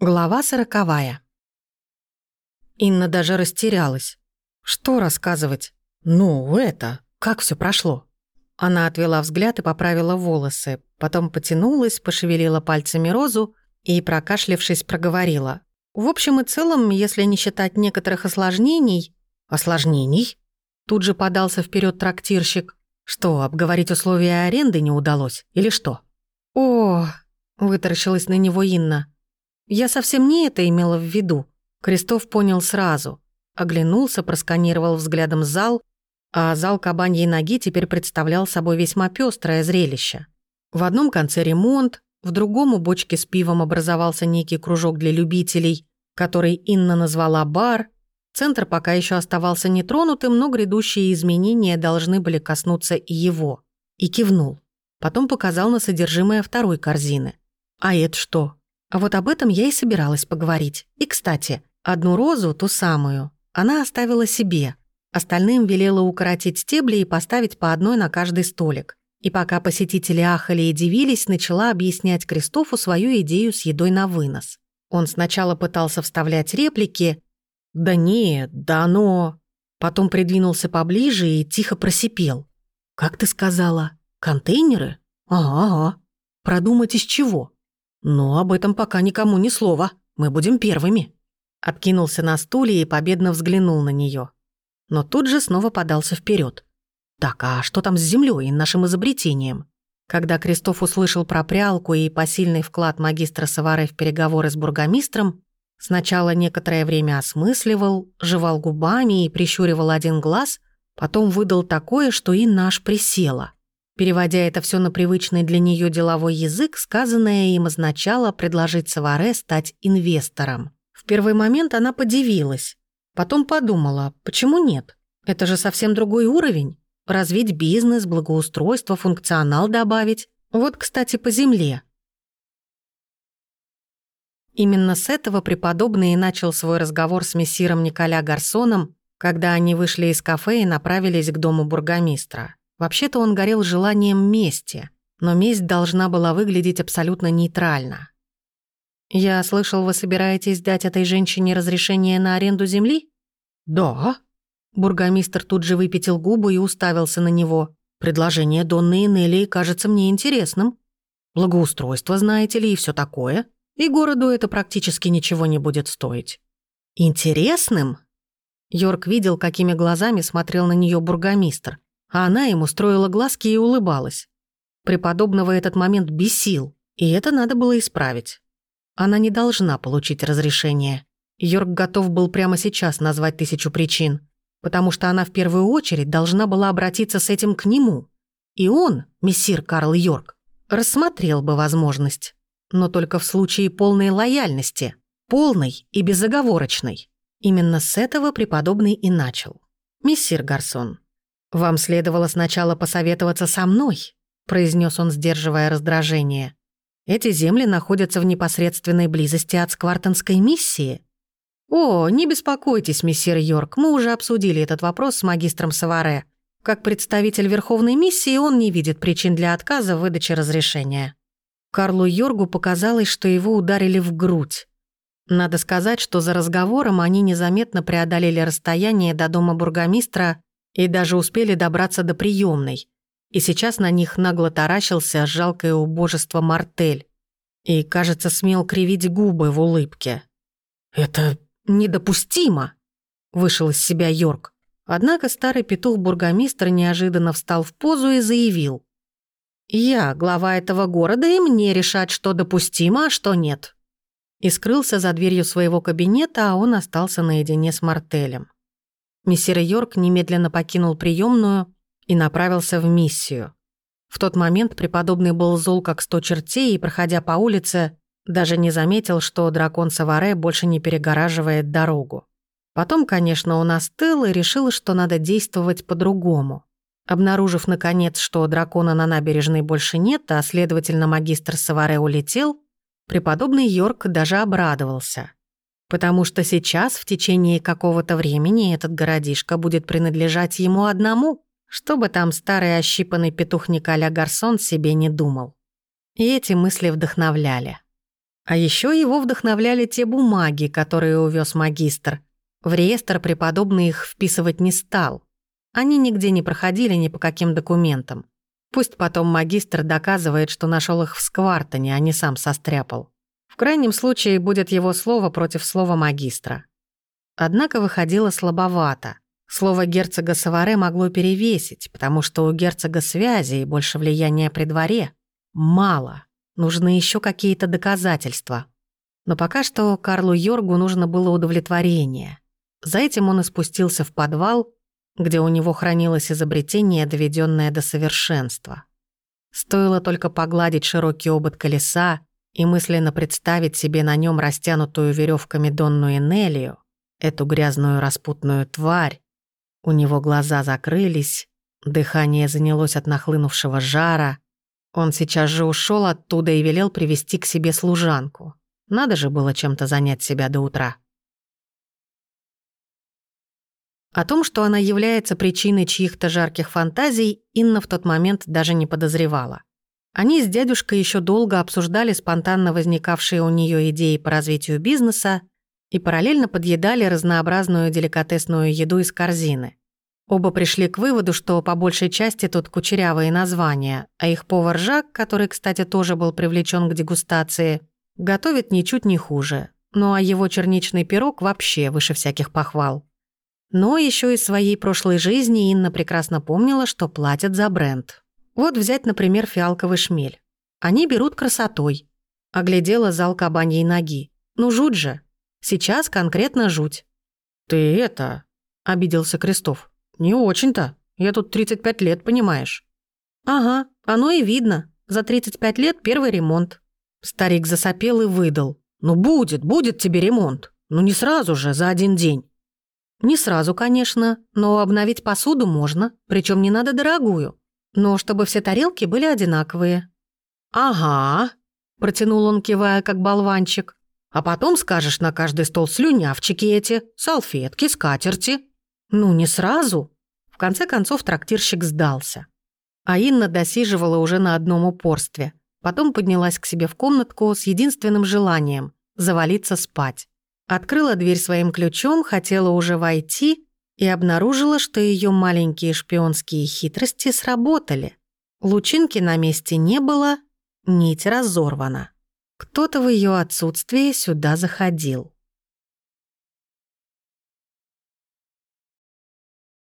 Глава сороковая. Инна даже растерялась. Что рассказывать? Ну, это, как все прошло? Она отвела взгляд и поправила волосы, потом потянулась, пошевелила пальцами розу и, прокашлявшись, проговорила. В общем и целом, если не считать некоторых осложнений... Осложнений? Тут же подался вперед трактирщик. Что, обговорить условия аренды не удалось? Или что? О, вытаращилась на него Инна. Я совсем не это имела в виду. Крестов понял сразу. Оглянулся, просканировал взглядом зал, а зал кабаньей ноги теперь представлял собой весьма пестрое зрелище. В одном конце ремонт, в другом у бочки с пивом образовался некий кружок для любителей, который Инна назвала «бар», Центр пока еще оставался нетронутым, но грядущие изменения должны были коснуться и его. И кивнул. Потом показал на содержимое второй корзины. «А это что?» А вот об этом я и собиралась поговорить. И, кстати, одну розу, ту самую, она оставила себе. Остальным велела укоротить стебли и поставить по одной на каждый столик. И пока посетители ахали и дивились, начала объяснять Кристофу свою идею с едой на вынос. Он сначала пытался вставлять реплики «Да нет, да оно...» Потом придвинулся поближе и тихо просипел. «Как ты сказала? Контейнеры? Ага, ага. Продумать из чего?» «Но об этом пока никому ни слова. Мы будем первыми». Откинулся на стуле и победно взглянул на нее. Но тут же снова подался вперед. «Так, а что там с землей и нашим изобретением?» Когда Кристоф услышал про прялку и посильный вклад магистра Савары в переговоры с бургомистром, сначала некоторое время осмысливал, жевал губами и прищуривал один глаз, потом выдал такое, что и наш присела. Переводя это все на привычный для нее деловой язык, сказанное им означало предложить Саваре стать инвестором. В первый момент она подивилась. Потом подумала, почему нет? Это же совсем другой уровень. Развить бизнес, благоустройство, функционал добавить. Вот, кстати, по земле. Именно с этого преподобный и начал свой разговор с мессиром Николя Гарсоном, когда они вышли из кафе и направились к дому бургомистра. Вообще-то он горел желанием мести, но месть должна была выглядеть абсолютно нейтрально. «Я слышал, вы собираетесь дать этой женщине разрешение на аренду земли?» «Да». Бургомистр тут же выпятил губы и уставился на него. «Предложение Донны и Нелли кажется мне интересным. Благоустройство, знаете ли, и все такое. И городу это практически ничего не будет стоить». «Интересным?» Йорк видел, какими глазами смотрел на нее бургомистр а она ему строила глазки и улыбалась. Преподобного этот момент бесил, и это надо было исправить. Она не должна получить разрешение. Йорк готов был прямо сейчас назвать тысячу причин, потому что она в первую очередь должна была обратиться с этим к нему. И он, мессир Карл Йорк, рассмотрел бы возможность, но только в случае полной лояльности, полной и безоговорочной. Именно с этого преподобный и начал. «Мессир Гарсон, «Вам следовало сначала посоветоваться со мной», произнес он, сдерживая раздражение. «Эти земли находятся в непосредственной близости от Сквартонской миссии». «О, не беспокойтесь, мессир Йорк, мы уже обсудили этот вопрос с магистром Саваре. Как представитель Верховной миссии он не видит причин для отказа в выдаче разрешения». Карлу Йоргу показалось, что его ударили в грудь. Надо сказать, что за разговором они незаметно преодолели расстояние до дома бургомистра и даже успели добраться до приемной. И сейчас на них нагло таращился жалкое убожество Мартель. И, кажется, смел кривить губы в улыбке. «Это недопустимо!» — вышел из себя Йорк. Однако старый петух-бургомистр неожиданно встал в позу и заявил. «Я глава этого города, и мне решать, что допустимо, а что нет». И скрылся за дверью своего кабинета, а он остался наедине с Мартелем. Мессир Йорк немедленно покинул приемную и направился в миссию. В тот момент преподобный был зол как сто чертей и, проходя по улице, даже не заметил, что дракон Саваре больше не перегораживает дорогу. Потом, конечно, он остыл и решил, что надо действовать по-другому. Обнаружив, наконец, что дракона на набережной больше нет, а, следовательно, магистр Саваре улетел, преподобный Йорк даже обрадовался – потому что сейчас, в течение какого-то времени, этот городишко будет принадлежать ему одному, чтобы там старый ощипанный петух Николя Гарсон себе не думал. И эти мысли вдохновляли. А еще его вдохновляли те бумаги, которые увез магистр. В реестр преподобный их вписывать не стал. Они нигде не проходили ни по каким документам. Пусть потом магистр доказывает, что нашел их в сквартоне, а не сам состряпал. Крайнем случае будет его слово против слова магистра. Однако выходило слабовато. Слово герцога Саваре могло перевесить, потому что у герцога связи и больше влияния при дворе. Мало. Нужны еще какие-то доказательства. Но пока что Карлу Йоргу нужно было удовлетворение. За этим он и спустился в подвал, где у него хранилось изобретение, доведенное до совершенства. Стоило только погладить широкий обод колеса и мысленно представить себе на нем растянутую веревками Донну Энелию, эту грязную распутную тварь. У него глаза закрылись, дыхание занялось от нахлынувшего жара. Он сейчас же ушел оттуда и велел привести к себе служанку. Надо же было чем-то занять себя до утра. О том, что она является причиной чьих-то жарких фантазий, Инна в тот момент даже не подозревала. Они с дядюшкой еще долго обсуждали спонтанно возникавшие у нее идеи по развитию бизнеса и параллельно подъедали разнообразную деликатесную еду из корзины. Оба пришли к выводу, что по большей части тут кучерявые названия, а их повар Жак, который, кстати, тоже был привлечен к дегустации, готовит ничуть не хуже. Ну а его черничный пирог вообще выше всяких похвал. Но еще из своей прошлой жизни Инна прекрасно помнила, что платят за бренд. Вот взять, например, фиалковый шмель. Они берут красотой. Оглядела зал кабаньей ноги. Ну, жуть же. Сейчас конкретно жуть. «Ты это...» — обиделся Крестов. «Не очень-то. Я тут 35 лет, понимаешь». «Ага, оно и видно. За 35 лет первый ремонт». Старик засопел и выдал. «Ну будет, будет тебе ремонт. Ну не сразу же, за один день. Не сразу, конечно, но обновить посуду можно, причем не надо дорогую. Но чтобы все тарелки были одинаковые. «Ага», — протянул он, кивая, как болванчик. «А потом скажешь на каждый стол слюнявчики эти, салфетки, скатерти». «Ну, не сразу». В конце концов трактирщик сдался. А Инна досиживала уже на одном упорстве. Потом поднялась к себе в комнатку с единственным желанием — завалиться спать. Открыла дверь своим ключом, хотела уже войти и обнаружила, что ее маленькие шпионские хитрости сработали. Лучинки на месте не было, нить разорвана. Кто-то в ее отсутствие сюда заходил.